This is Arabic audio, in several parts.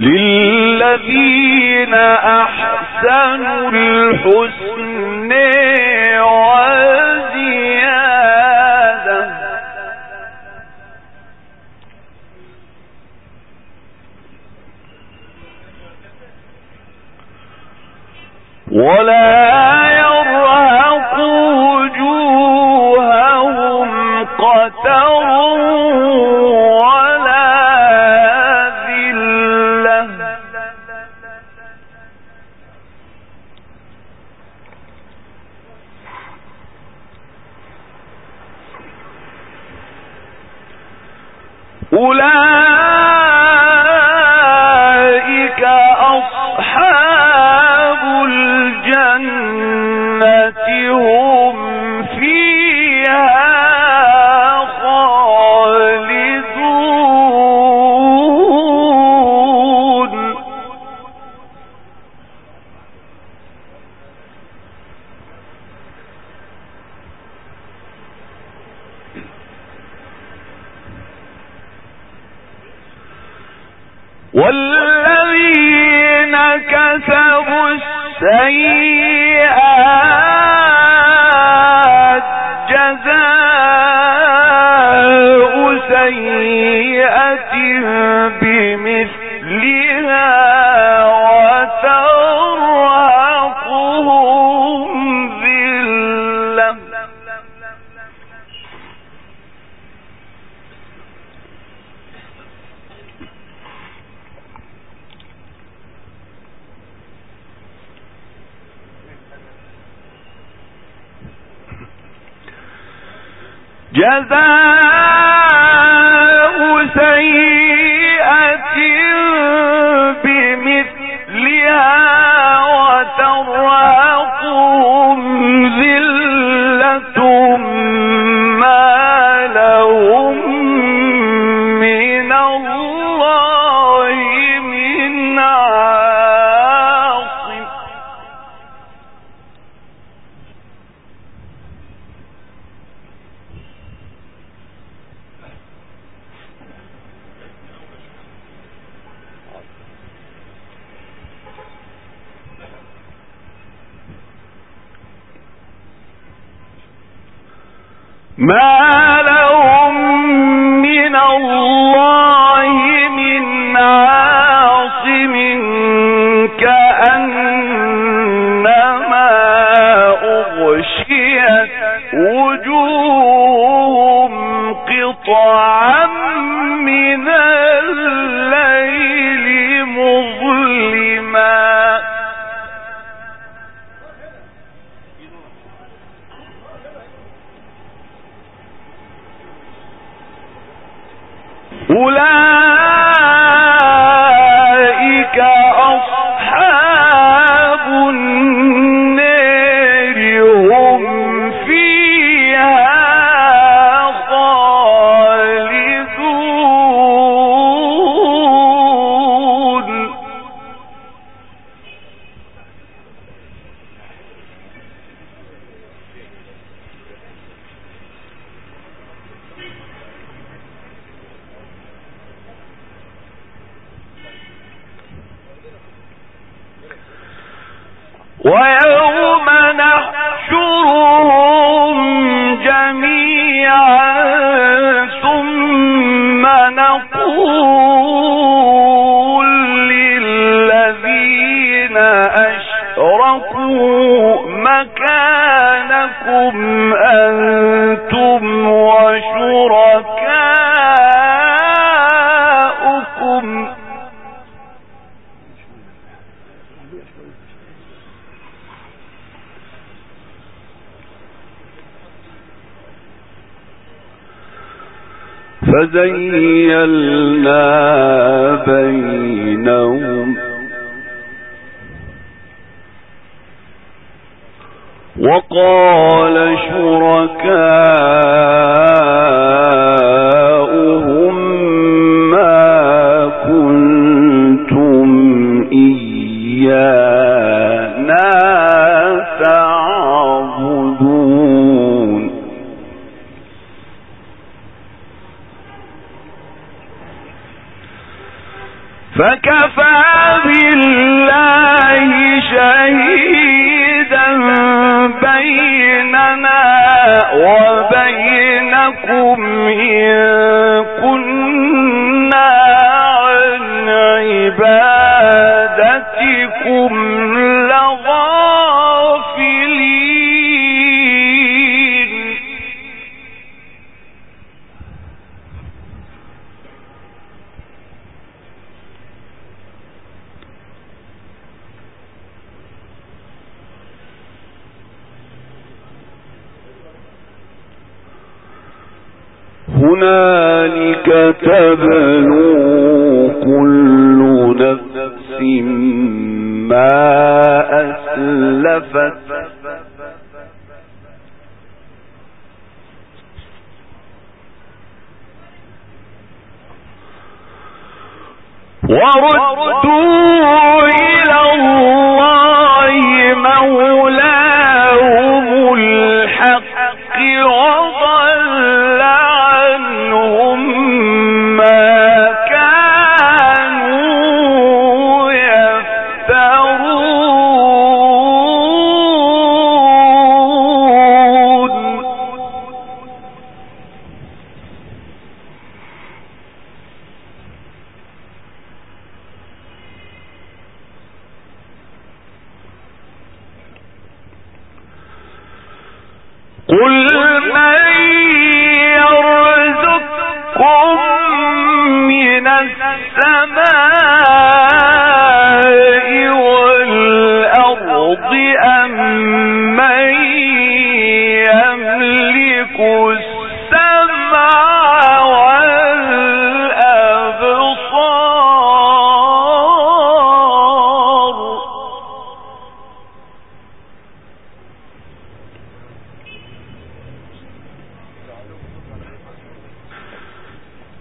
للذين أحسنوا الحسن أصحاب الجنة هم فيها خالدون. كسبوا السيئات جزاء سيئة جزاء سيئة ما أولئك ويوم نحشرهم جميعا ثم نقول فزيلنا بينهم. وقال شركاؤهم ما كنتم فكفى بالله شهيدا بيننا وبينكم إن هنالك تبلو كل نفس ما أسلفت. وردوا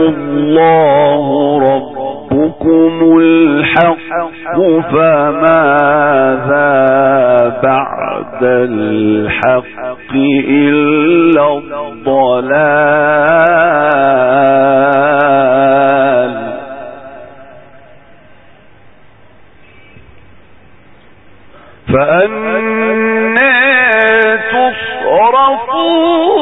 الله ربكم الحق فماذا بعد الحق إلا الضلال؟ فأنا تصرفون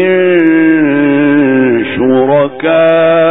وكان